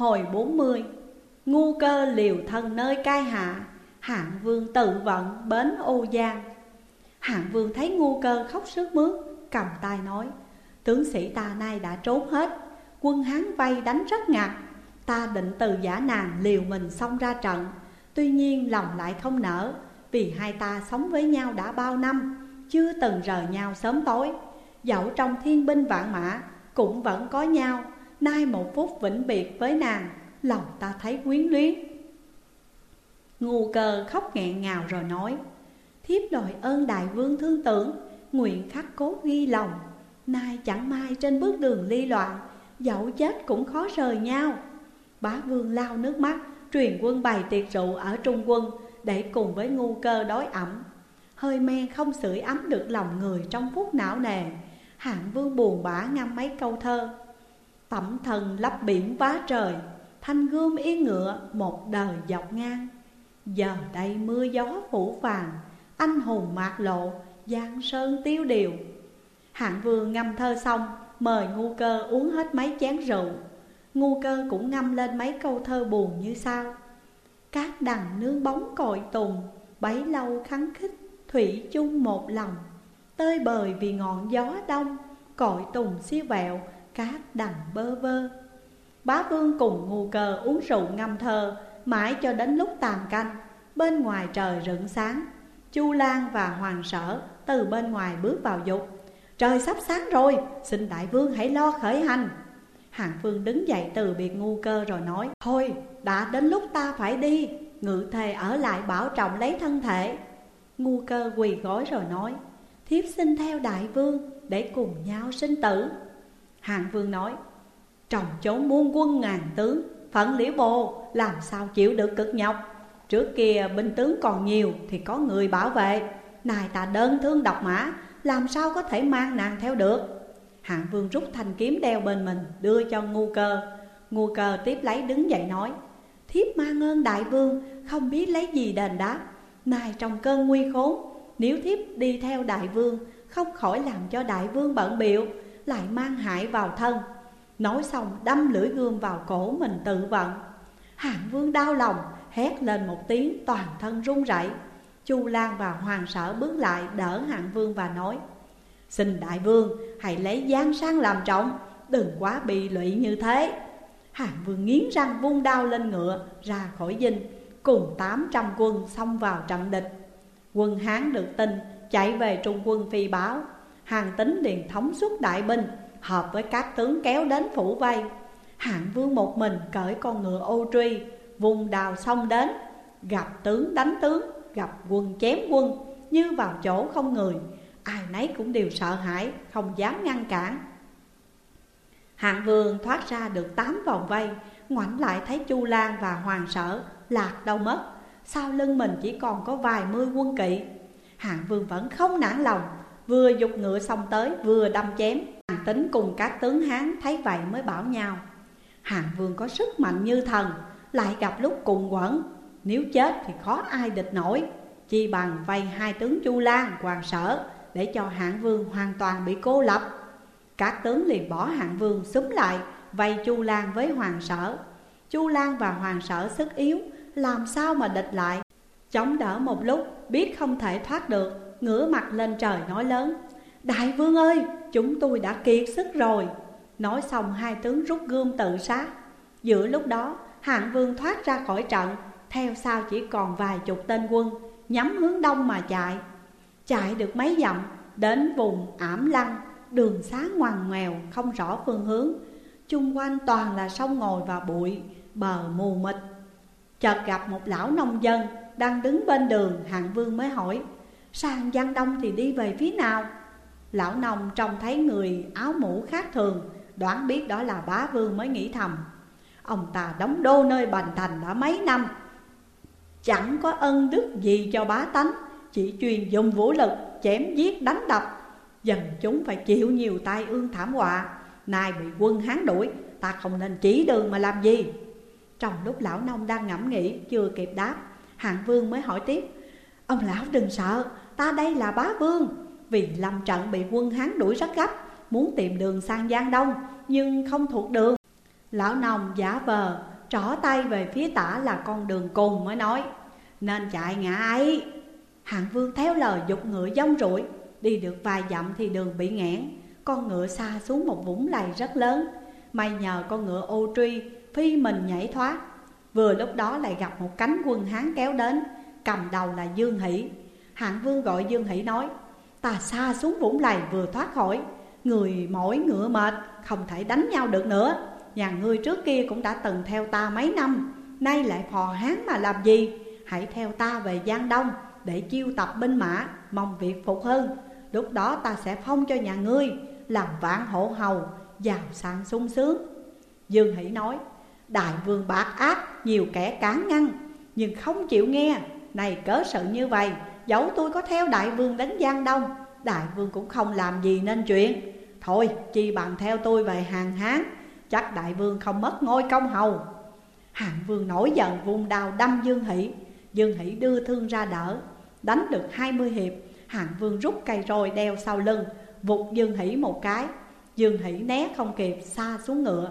Hồi 40 Ngu cơ liều thân nơi cai hạ, Hạng vương tự vận bến ô giang. Hạng vương thấy ngu cơ khóc sướt mướt, Cầm tay nói, Tướng sĩ ta nay đã trốn hết, Quân Hán vây đánh rất ngặt, Ta định từ giả nàng liều mình xông ra trận. Tuy nhiên lòng lại không nở Vì hai ta sống với nhau đã bao năm, Chưa từng rời nhau sớm tối. Dẫu trong thiên binh vạn mã, Cũng vẫn có nhau Nay một phút vĩnh biệt với nàng, Lòng ta thấy quyến luyến. Ngu cơ khóc nghẹn ngào rồi nói, Thiếp đòi ơn đại vương thương tưởng, Nguyện khắc cố ghi lòng. Nay chẳng may trên bước đường ly loạn, Dẫu chết cũng khó rời nhau. Bá vương lao nước mắt, Truyền quân bày tiệc rượu ở trung quân Để cùng với ngu cơ đói ẩm. Hơi men không sưởi ấm được lòng người trong phút não nề, Hạng vương buồn bã ngâm mấy câu thơ. Tẩm thần lấp biển vá trời, Thanh gươm yên ngựa một đời dọc ngang. Giờ đây mưa gió phủ phàng, Anh hùng mạc lộ, Giang sơn tiêu điều. Hạng vương ngâm thơ xong, Mời ngu cơ uống hết mấy chén rượu. Ngu cơ cũng ngâm lên mấy câu thơ buồn như sau. Cát đằng nương bóng cội tùng, Bấy lâu khắng khích, Thủy chung một lòng. Tơi bời vì ngọn gió đông Cội tùng siêu vẹo Cát đằng bơ vơ. Bá vương cùng ngu cơ uống rượu ngâm thơ Mãi cho đến lúc tàn canh Bên ngoài trời rựng sáng. Chu Lan và Hoàng Sở từ bên ngoài bước vào dục. Trời sắp sáng rồi, xin đại vương hãy lo khởi hành. Hàng Phương đứng dậy từ biệt ngu cơ rồi nói Thôi, đã đến lúc ta phải đi Ngự thề ở lại bảo trọng lấy thân thể. Ngu cơ quỳ gối rồi nói Thiếp xin theo đại vương để cùng nhau sinh tử. Hàng Vương nói, Trồng chốn muôn quân ngàn tướng Phận liễu bồ, làm sao chịu được cực nhọc? Trước kia binh tướng còn nhiều thì có người bảo vệ. Này ta đơn thương độc mã, Làm sao có thể mang nàng theo được? Hạng vương rút thanh kiếm đeo bên mình, Đưa cho ngu cơ. Ngu cơ tiếp lấy đứng dậy nói, Thiếp mang ơn đại vương, Không biết lấy gì đền đáp. Này trong cơn nguy khốn, Nếu thiếp đi theo đại vương, Không khỏi làm cho đại vương bận biệu lại mang hại vào thân. Nói xong, đâm lưỡi gươm vào cổ mình tự vận. Hạng vương đau lòng, hét lên một tiếng, toàn thân run rẩy. Chu Lan và Hoàng Sở bước lại, đỡ Hạng Vương và nói, Xin đại vương, hãy lấy giang sang làm trọng, Đừng quá bị lụy như thế. Hạng Vương nghiến răng vung đao lên ngựa, ra khỏi dinh, Cùng tám trăm quân xông vào trận địch. Quân Hán được tin, chạy về trung quân phi báo. Hàng tính liền thống suốt đại binh Hợp với các tướng kéo đến phủ vây. Hạng Vương một mình cởi con ngựa ô truy, Vùng đào sông đến, Gặp tướng đánh tướng, Gặp quân chém quân, Như vào chỗ không người. Ai nấy cũng đều sợ hãi, Không dám ngăn cản. Hạng vương thoát ra được tám vòng vây, Ngoảnh lại thấy Chu Lan và Hoàng Sở Lạc đâu mất. Sau lưng mình chỉ còn có vài mươi quân kỵ. Hạng vương vẫn không nản lòng Vừa dục ngựa xong tới vừa đâm chém. Hàn tính cùng các tướng Hán thấy vậy mới bảo nhau Hạng vương có sức mạnh như thần lại gặp lúc cùng quẩn. Nếu chết thì khó ai địch nổi. Chi bằng vây hai tướng Chu Lan, Hoàng Sở Để cho hạng vương hoàn toàn bị cô lập. Các tướng liền bỏ hạng vương xúm lại Vây Chu Lan với Hoàng Sở Chu Lan và Hoàng Sở sức yếu Làm sao mà địch lại? Chống đỡ một lúc biết không thể thoát được. Ngửa mặt lên trời nói lớn, Đại vương ơi, chúng tôi đã kiệt sức rồi. Nói xong, hai tướng rút gươm tự sát. Giữa lúc đó, Hạng vương thoát ra khỏi trận, Theo sau chỉ còn vài chục tên quân, Nhắm hướng đông mà chạy. Chạy được mấy dặm, Đến vùng ảm lăng, Đường xá ngoằn ngoèo, không rõ phương hướng. Chung quanh toàn là sông ngồi và bụi, Bờ mù mịt. Chợt gặp một lão nông dân Đang đứng bên đường, Hạng vương mới hỏi Sang Giang Đông thì đi về phía nào? Lão nông trông thấy người áo mũ khác thường, Đoán biết đó là bá vương mới nghĩ thầm. Ông ta đóng đô nơi Bành Thành đã mấy năm. Chẳng có ân đức gì cho bá tánh, Chỉ chuyên dùng vũ lực, chém giết, đánh đập. Dần chúng phải chịu nhiều tai ương thảm họa. Nay bị quân hán đuổi, Ta không nên chỉ đường mà làm gì? Trong lúc lão nông đang ngẫm nghĩ, Chưa kịp đáp, Hạng vương mới hỏi tiếp Ông lão đừng sợ, Ta đây là bá vương. Vì lâm trận bị quân hán đuổi rất gấp, Muốn tìm đường sang Giang Đông, Nhưng không thuộc đường. Lão nồng giả vờ, Trỏ tay về phía tả là con đường cùng mới nói, Nên chạy ngã ấy. Hạng vương theo lời dục ngựa dông rủi Đi được vài dặm thì đường bị nghẽn. Con ngựa xa xuống một vũng lầy rất lớn. May nhờ con ngựa ô truy, Phi mình nhảy thoát. Vừa lúc đó lại gặp một cánh quân Hán kéo đến. Cầm đầu là Dương Hỷ. Hạng vương gọi Dương Hỷ nói, Ta xa xuống vũng lầy vừa thoát khỏi, Người mỏi ngựa mệt, Không thể đánh nhau được nữa. Nhà ngươi trước kia cũng đã từng theo ta mấy năm, Nay lại phò hán mà làm gì? Hãy theo ta về Giang Đông Để chiêu tập binh mã, Mong việc phục hưng. Lúc đó ta sẽ phong cho nhà ngươi, Làm vạn hộ hầu, Giàu sang sung sướng. Dương Hỷ nói, Đại vương bạc ác, Nhiều kẻ cán ngăn, Nhưng không chịu nghe. Này cớ sự như vậy, Dẫu tôi có theo đại vương đến Giang Đông, Đại vương cũng không làm gì nên chuyện. Thôi, chi bằng theo tôi về hàng Hán, Chắc đại vương không mất ngôi công hầu. Hạng vương nổi giận vung đao đâm Dương Hỷ. Dương Hỷ đưa thương ra đỡ, Đánh được hai mươi hiệp. Hạng vương rút cây roi đeo sau lưng, Vụt Dương Hỷ một cái. Dương Hỷ né không kịp, xa xuống ngựa.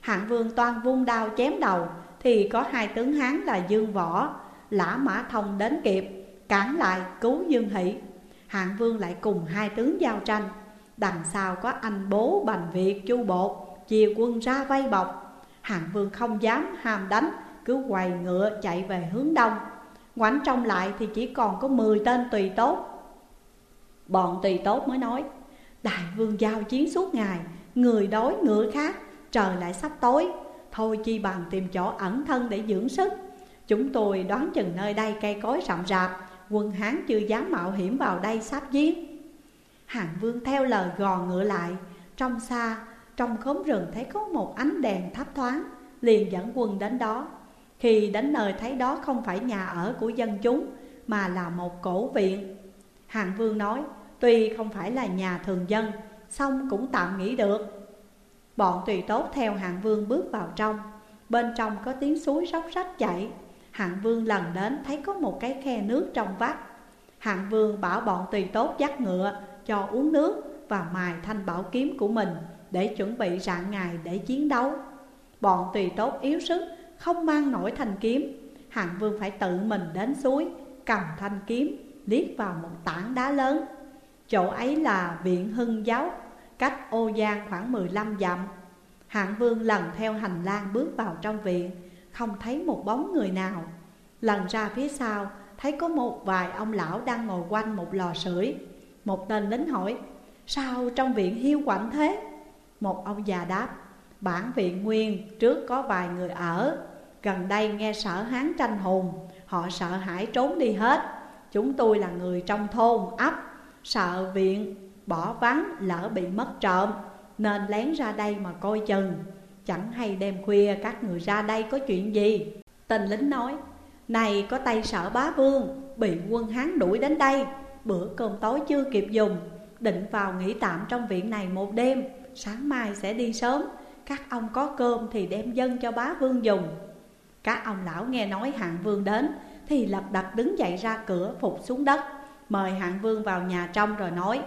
Hạng vương toan vung đao chém đầu, Thì có hai tướng Hán là Dương Võ Lã Mã Thông đến kịp, Cản lại cứu Dương Hỷ. Hạng vương lại cùng hai tướng giao tranh. Đằng sau có anh bố Bành Việt Chu Bột, Chia quân ra vây bọc. Hạng vương không dám hàm đánh, Cứ quầy ngựa chạy về hướng đông. Ngoảnh trong lại thì chỉ còn có 10 tên tùy tốt. Bọn tùy tốt mới nói, Đại vương giao chiến suốt ngày, Người đói ngựa khác, Trời lại sắp tối. Thôi chi bằng tìm chỗ ẩn thân để dưỡng sức. Chúng tôi đoán chừng nơi đây cây cối rậm rạp Quân Hán chưa dám mạo hiểm vào đây sắp giết. Hàng vương theo lời gò ngựa lại. Trong xa, trong khóm rừng thấy có một ánh đèn thấp thoáng Liền dẫn quân đến đó. Khi đến nơi thấy đó không phải nhà ở của dân chúng Mà là một cổ viện. Hàng vương nói Tuy không phải là nhà thường dân Xong cũng tạm nghĩ được. Bọn tùy tốt theo hạng vương bước vào trong. Bên trong có tiếng suối róc rách chảy. Hạng vương lần đến thấy có một cái khe nước trong vách. Hạng vương bảo bọn tùy tốt dắt ngựa cho uống nước Và mài thanh bảo kiếm của mình Để chuẩn bị rạng ngày để chiến đấu. Bọn tùy tốt yếu sức, Không mang nổi thanh kiếm. Hạng vương phải tự mình đến suối, Cầm thanh kiếm, liếc vào một tảng đá lớn. Chỗ ấy là viện hưng giáo, Cách ô giang khoảng 15 dặm. Hạng vương lần theo hành lang bước vào trong viện không thấy một bóng người nào. Lần ra phía sau Thấy có một vài ông lão đang ngồi quanh một lò sưởi. Một tên lính hỏi Sao trong viện hiu quạnh thế? Một ông già đáp Bản viện nguyên trước có vài người ở. Gần đây nghe sở hán tranh hùng Họ sợ hãi trốn đi hết. Chúng tôi là người trong thôn, ấp. Sợ viện bỏ vắng lỡ bị mất trộm Nên lén ra đây mà coi chừng. Chẳng hay đêm khuya các người ra đây có chuyện gì? Tên lính nói, Này, có tay sợ bá vương, Bị quân Hán đuổi đến đây. Bữa cơm tối chưa kịp dùng, Định vào nghỉ tạm trong viện này một đêm. Sáng mai sẽ đi sớm. Các ông có cơm thì đem dân cho bá vương dùng. Các ông lão nghe nói hạng vương đến, Thì lập đập đứng dậy ra cửa phục xuống đất, Mời hạng vương vào nhà trong rồi nói,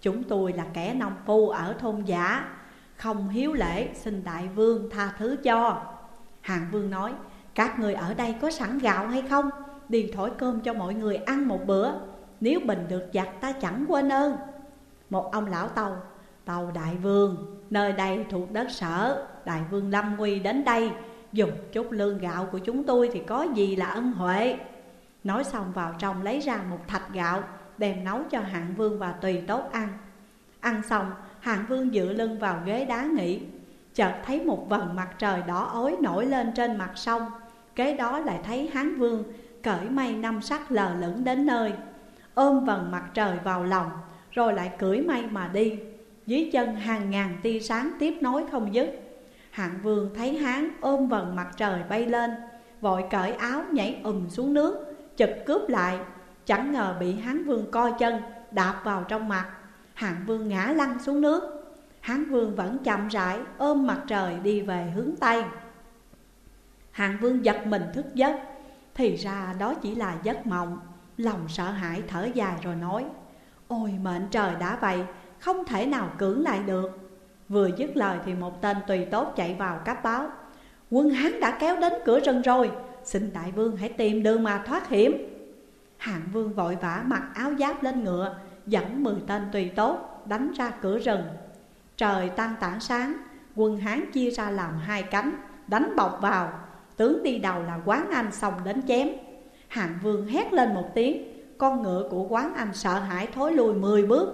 Chúng tôi là kẻ nông phu ở thôn giả. Không hiếu lễ, xin đại vương tha thứ cho. Hạng vương nói, Các người ở đây có sẵn gạo hay không? Đi thổi cơm cho mọi người ăn một bữa. Nếu bình được giặt ta chẳng quên ơn. Một ông lão tàu Tàu đại vương, Nơi đây thuộc đất sở. Đại vương Lâm Nguy đến đây. Dùng chút lương gạo của chúng tôi thì có gì là ân huệ? Nói xong vào trong lấy ra một thạch gạo, Đem nấu cho hạng vương và tùy tốt ăn. Ăn xong hạng vương dựa lưng vào ghế đá nghỉ. Chợt thấy một vầng mặt trời đỏ ối nổi lên trên mặt sông. Kế đó lại thấy hán vương cởi mây năm sắc lờ lửng đến nơi. Ôm vầng mặt trời vào lòng, Rồi lại cưỡi mây mà đi. Dưới chân hàng ngàn tia sáng tiếp nối không dứt. Hạng vương thấy hán ôm vầng mặt trời bay lên, Vội cởi áo nhảy ùm xuống nước Chật cướp lại. Chẳng ngờ bị Hán Vương co chân, Đạp vào trong mặt. Hạng Vương ngã lăn xuống nước. Hán Vương vẫn chậm rãi, ôm mặt trời đi về hướng Tây. Hạng Vương giật mình thức giấc. Thì ra đó chỉ là giấc mộng. Lòng sợ hãi thở dài rồi nói, Ôi, mệnh trời đã vậy, Không thể nào cưỡng lại được. Vừa dứt lời thì một tên tùy tốt chạy vào cấp báo, Quân Hán đã kéo đến cửa rừng rồi, Xin đại vương hãy tìm đường mà thoát hiểm. Hạng vương vội vã mặc áo giáp lên ngựa Dẫn mười tên tùy tốt đánh ra cửa rừng. Trời tan tảng sáng Quân Hán chia ra làm hai cánh Đánh bọc vào. Tướng đi đầu là Quán Anh xong đến chém. Hạng vương hét lên một tiếng Con ngựa của Quán Anh sợ hãi thối lùi mười bước.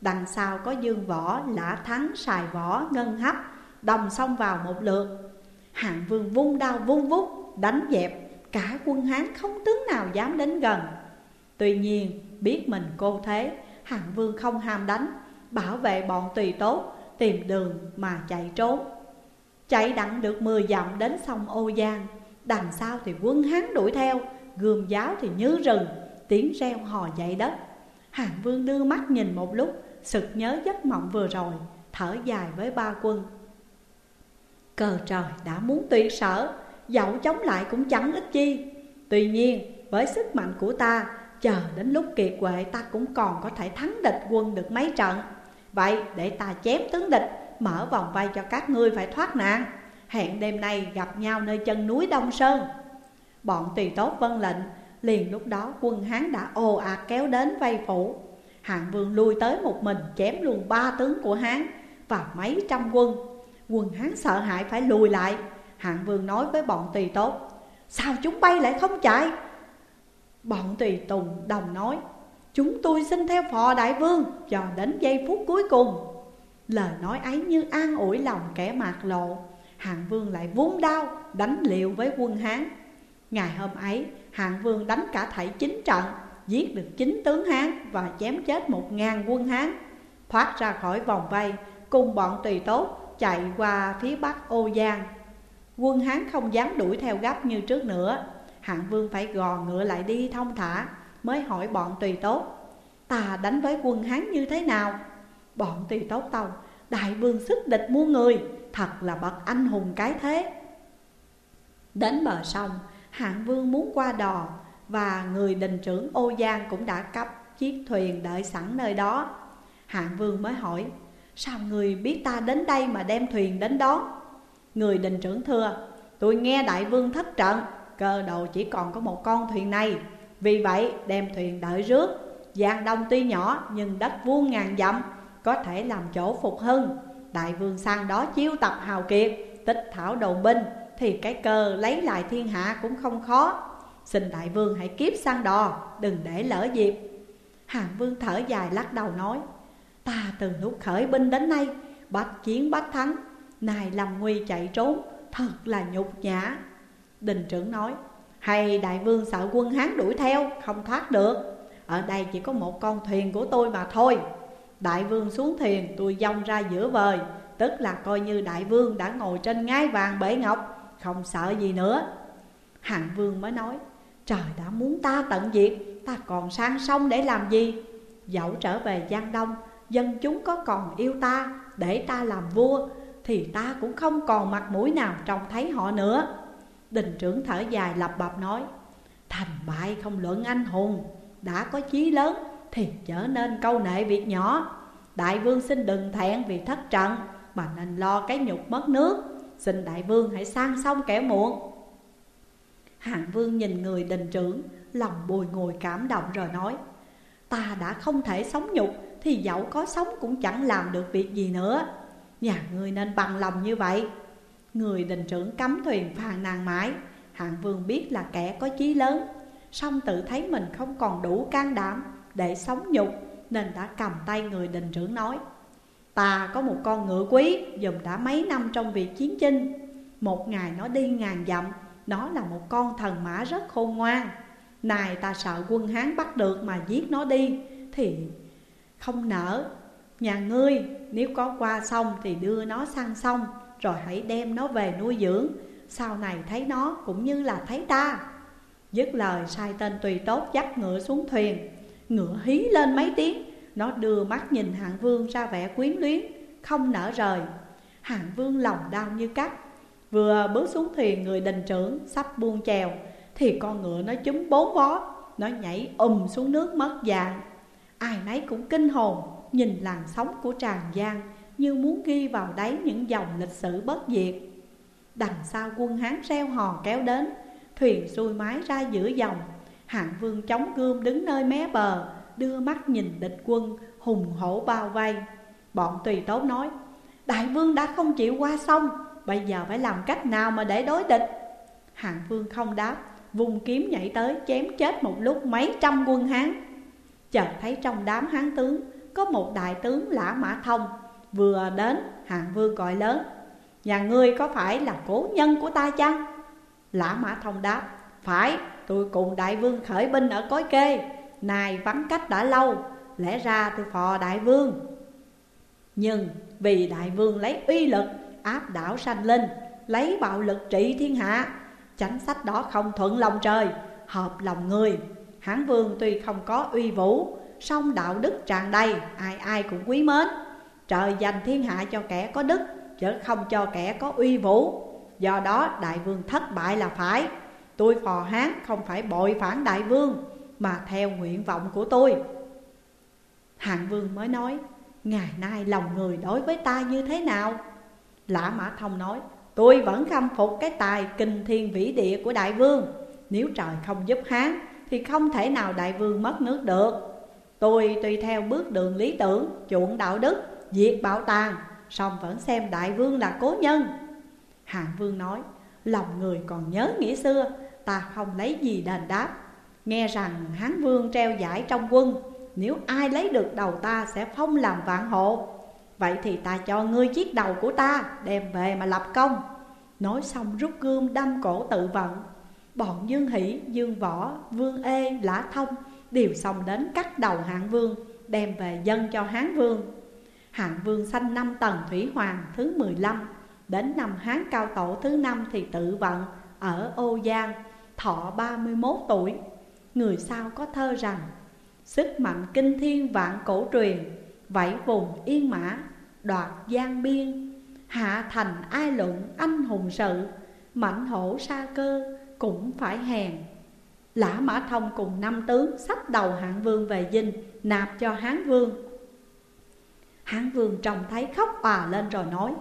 Đằng sau có dương võ, lã thắng, xài võ, ngân hấp Đồng xông vào một lượt. Hạng vương vung đao vung vút Đánh dẹp Cả quân Hán không tướng nào dám đến gần. Tuy nhiên biết mình cô thế Hạng vương không ham đánh, Bảo vệ bọn tùy tốt, Tìm đường mà chạy trốn. Chạy đặng được 10 dặm đến sông Ô Giang, Đằng sau thì quân Hán đuổi theo, Gươm giáo thì như rừng, Tiếng reo hò dậy đất. Hạng vương đưa mắt nhìn một lúc, Sực nhớ giấc mộng vừa rồi, Thở dài với ba quân. Cờ trời đã muốn tuyệt sở, Dẫu chống lại cũng chẳng ích chi. Tuy nhiên, với sức mạnh của ta Chờ đến lúc kiệt quệ ta cũng còn có thể thắng địch quân được mấy trận. Vậy để ta chém tướng địch, Mở vòng vây cho các ngươi phải thoát nạn. Hẹn đêm nay gặp nhau nơi chân núi Đông Sơn. Bọn tùy tốt vân lệnh, Liền lúc đó quân Hán đã ồ ạt kéo đến vây phủ. Hạng vương lui tới một mình chém luôn ba tướng của Hán Và mấy trăm quân. Quân Hán sợ hãi phải lùi lại. Hạng vương nói với bọn tùy tốt, Sao chúng bay lại không chạy? Bọn tùy tùng đồng nói, Chúng tôi xin theo phò đại vương Cho đến giây phút cuối cùng. Lời nói ấy như an ủi lòng kẻ mạc lộ. Hạng vương lại vốn đau, đánh liệu với quân Hán. Ngày hôm ấy, Hạng vương đánh cả thảy chín trận, Giết được chín tướng Hán và chém chết một ngàn quân Hán. Thoát ra khỏi vòng vây, Cùng bọn tùy tốt chạy qua phía bắc Ô Giang. Quân Hán không dám đuổi theo gấp như trước nữa. Hạng vương phải gò ngựa lại đi thông thả, Mới hỏi bọn tùy tốt Ta đánh với quân Hán như thế nào? Bọn tùy tốt tàu Đại vương sức địch muôn người, Thật là bậc anh hùng cái thế. Đến bờ sông, Hạng vương muốn qua đò, Và người đình trưởng ô giang cũng đã cấp chiếc thuyền đợi sẵn nơi đó. Hạng vương mới hỏi, Sao người biết ta đến đây mà đem thuyền đến đó Người đình trưởng thưa Tôi nghe đại vương thất trận. Cơ đầu chỉ còn có một con thuyền này. Vì vậy, đem thuyền đợi rước. Giang đông tuy nhỏ, nhưng đất vuông ngàn dặm, Có thể làm chỗ phục hưng. Đại vương sang đó chiêu tập hào kiệt, Tích thảo đầu binh, Thì cái cơ lấy lại thiên hạ cũng không khó. Xin đại vương hãy kiếp sang đò Đừng để lỡ dịp. Hàng vương thở dài lắc đầu nói, Ta từ lúc khởi binh đến nay, Bách chiến bách thắng Này làm nguy chạy trốn, Thật là nhục nhã. Đình trưởng nói, Hay đại vương sợ quân Hán đuổi theo, Không thoát được. Ở đây chỉ có một con thuyền của tôi mà thôi. Đại vương xuống thuyền, tôi dông ra giữa vời Tức là coi như đại vương đã ngồi trên ngai vàng bể ngọc, Không sợ gì nữa. Hạng vương mới nói, Trời đã muốn ta tận diệt, Ta còn sang sông để làm gì? Dẫu trở về Giang Đông, Dân chúng có còn yêu ta, Để ta làm vua, Thì ta cũng không còn mặt mũi nào trông thấy họ nữa. Đình trưởng thở dài lập bập nói, Thành bại không luận anh hùng. Đã có chí lớn thì trở nên câu nệ việc nhỏ. Đại vương xin đừng thẹn vì thất trận, Mà nên lo cái nhục mất nước. Xin đại vương hãy sang sông kẻ muộn. Hạng vương nhìn người đình trưởng, Lòng bùi ngùi cảm động rồi nói, Ta đã không thể sống nhục Thì dẫu có sống cũng chẳng làm được việc gì nữa. Nhà ngươi nên bằng lòng như vậy. Người đình trưởng cấm thuyền phàn nàn mãi. Hạng vương biết là kẻ có chí lớn. Song tự thấy mình không còn đủ can đảm Để sống nhục, Nên đã cầm tay người đình trưởng nói, Ta có một con ngựa quý, dùng đã mấy năm trong việc chiến chinh. Một ngày nó đi ngàn dặm, Nó là một con thần mã rất khôn ngoan. Này ta sợ quân Hán bắt được mà giết nó đi, Thì không nỡ. Nhà ngươi, nếu có qua sông thì đưa nó sang sông rồi hãy đem nó về nuôi dưỡng. Sau này thấy nó cũng như là thấy ta. Dứt lời, sai tên tùy tốt dắt ngựa xuống thuyền. Ngựa hí lên mấy tiếng. Nó đưa mắt nhìn hạng vương ra vẻ quyến luyến, Không nở rời. Hạng vương lòng đau như cắt. Vừa bước xuống thuyền, người đình trưởng Sắp buông chèo, Thì con ngựa nó chúm bốn vó. Nó nhảy ùm xuống nước mất dạng. Ai nấy cũng kinh hồn, Nhìn làn sóng của tràng giang như muốn ghi vào đáy những dòng lịch sử bất diệt. Đằng sau quân Hán reo hò kéo đến, Thuyền xuôi mái ra giữa dòng, Hạng vương chống gươm đứng nơi mé bờ, Đưa mắt nhìn địch quân hùng hổ bao vây. Bọn tùy tốt nói, Đại vương đã không chịu qua sông, Bây giờ phải làm cách nào mà để đối địch? Hạng vương không đáp, Vùng kiếm nhảy tới chém chết một lúc mấy trăm quân Hán. Chợt thấy trong đám Hán tướng Có một đại tướng Lã Mã Thông Vừa đến Hạng vương gọi lớn Nhà ngươi có phải là cố nhân của ta chăng? Lã Mã Thông đáp Phải, tôi cùng đại vương khởi binh ở cối kê Này vắng cách đã lâu Lẽ ra tôi phò đại vương. Nhưng vì đại vương lấy uy lực áp đảo sanh linh Lấy bạo lực trị thiên hạ Chánh sách đó không thuận lòng trời Hợp lòng người. Hán vương tuy không có uy vũ song đạo đức tràn đầy Ai ai cũng quý mến. Trời dành thiên hạ cho kẻ có đức, Chứ không cho kẻ có uy vũ. Do đó, đại vương thất bại là phải. Tôi phò hán không phải bội phản đại vương, Mà theo nguyện vọng của tôi. Hạng vương mới nói, Ngày nay lòng người đối với ta như thế nào? Lã Mã Thông nói, Tôi vẫn khâm phục cái tài kinh thiên vĩ địa của đại vương. Nếu trời không giúp Hán, Thì không thể nào đại vương mất nước được. Tôi tùy theo bước đường lý tưởng, Chuộng đạo đức Diệt bảo tàng xong vẫn xem đại vương là cố nhân. Hạng vương nói Lòng người còn nhớ nghĩa xưa Ta không lấy gì đền đáp. Nghe rằng Hán vương treo giải trong quân Nếu ai lấy được đầu ta sẽ phong làm vạn hộ. Vậy thì ta cho ngươi chiếc đầu của ta Đem về mà lập công. Nói xong rút gươm đâm cổ tự vận. Bọn Dương Hỷ, Dương Võ, Vương Ê, Lã Thông Đều xong đến cắt đầu hạng vương Đem về dân cho Hán vương. Hạng vương sanh năm tầng thủy hoàng thứ 15 Đến năm Hán cao tổ thứ năm thì tự vận ở Ô Giang, Thọ 31 tuổi. Người sau có thơ rằng, Sức mạnh kinh thiên vạn cổ truyền, Vẫy vùng yên mã, đoạt giang biên. Hạ thành ai luận anh hùng sự Mạnh hổ sa cơ cũng phải hèn. Lã Mã Thông cùng năm tướng sách đầu hạng vương về dinh, Nạp cho Hán vương. Hán vương trông thấy khóc òa lên rồi nói,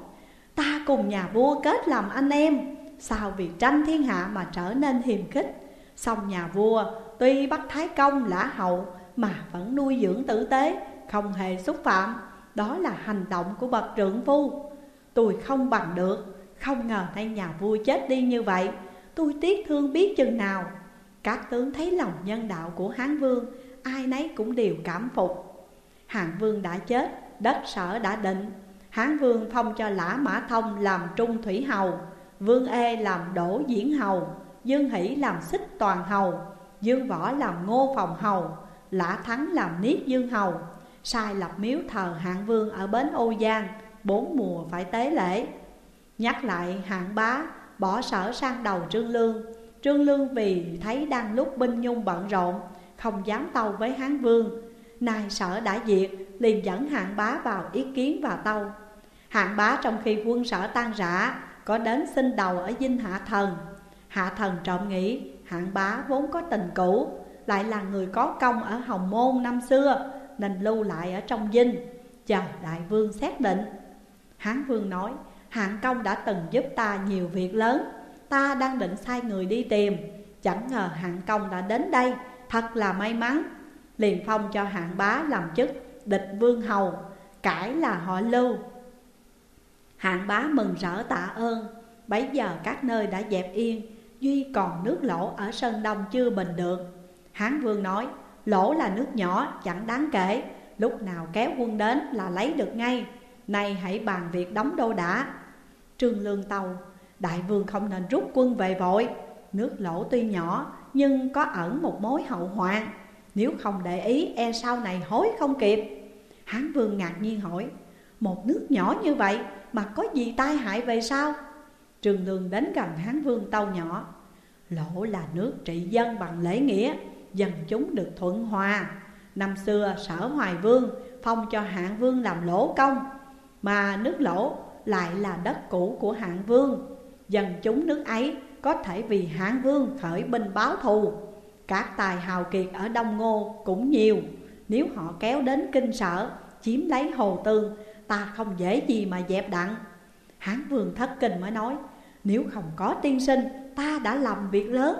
Ta cùng nhà vua kết làm anh em. Sao việc tranh thiên hạ mà trở nên hiềm khích? Xong nhà vua tuy bắt Thái Công lã hậu Mà vẫn nuôi dưỡng tử tế, Không hề xúc phạm. Đó là hành động của bậc trưởng phu. Tôi không bằng được. Không ngờ nay nhà vua chết đi như vậy. Tôi tiếc thương biết chừng nào. Các tướng thấy lòng nhân đạo của Hán Vương, Ai nấy cũng đều cảm phục. Hạng Vương đã chết đất sở đã định. Hán vương phong cho Lã Mã Thông làm trung thủy hầu, Vương Ê làm đổ diễn hầu, Dương Hỷ làm xích toàn hầu, Dương Võ làm ngô phòng hầu, Lã Thắng làm niết dương hầu. Sai lập miếu thờ hạng vương ở bến Âu Giang, Bốn mùa phải tế lễ. Nhắc lại hạng bá, bỏ sở sang đầu Trương Lương. Trương Lương vì thấy đang lúc binh nhung bận rộn, Không dám tâu với Hán Vương. Nay sở đã diệt liền dẫn hạng bá vào ý kiến và tâu. Hạng bá trong khi quân sở tan rã, Có đến xin đầu ở dinh hạ thần. Hạ thần trộm nghĩ, hạng bá vốn có tình cũ, Lại là người có công ở Hồng Môn năm xưa, Nên lưu lại ở trong dinh Chờ đại vương xác định. Hán vương nói, Hạng công đã từng giúp ta nhiều việc lớn, Ta đang định sai người đi tìm. Chẳng ngờ hạng công đã đến đây, Thật là may mắn. Liền phong cho hạng bá làm chức địch vương hầu Cải là họ lưu. Hạng bá mừng rỡ tạ ơn, Bấy giờ các nơi đã dẹp yên, Duy còn nước lỗ ở Sơn Đông chưa bình được. Hán vương nói, Lỗ là nước nhỏ, chẳng đáng kể, Lúc nào kéo quân đến là lấy được ngay, Nay hãy bàn việc đóng đô đã. Trương Lương Tàu, Đại vương không nên rút quân về vội, Nước lỗ tuy nhỏ, Nhưng có ẩn một mối hậu hoạn. Nếu không để ý e sau này hối không kịp. Hán vương ngạc nhiên hỏi, Một nước nhỏ như vậy mà có gì tai hại về sao? trường đường đến gần Hán vương tâu nhỏ, Lỗ là nước trị dân bằng lễ nghĩa, Dân chúng được thuận hòa. Năm xưa sở hoài vương phong cho hạng vương làm lỗ công, Mà nước lỗ lại là đất cũ của hạng vương. Dân chúng nước ấy có thể vì hạng vương khởi binh báo thù. Các tài hào kiệt ở Đông Ngô cũng nhiều. Nếu họ kéo đến kinh sở, chiếm lấy hồ tương, Ta không dễ gì mà dẹp đặng. Hán vương thất kinh mới nói, Nếu không có tiên sinh, ta đã làm việc lớn.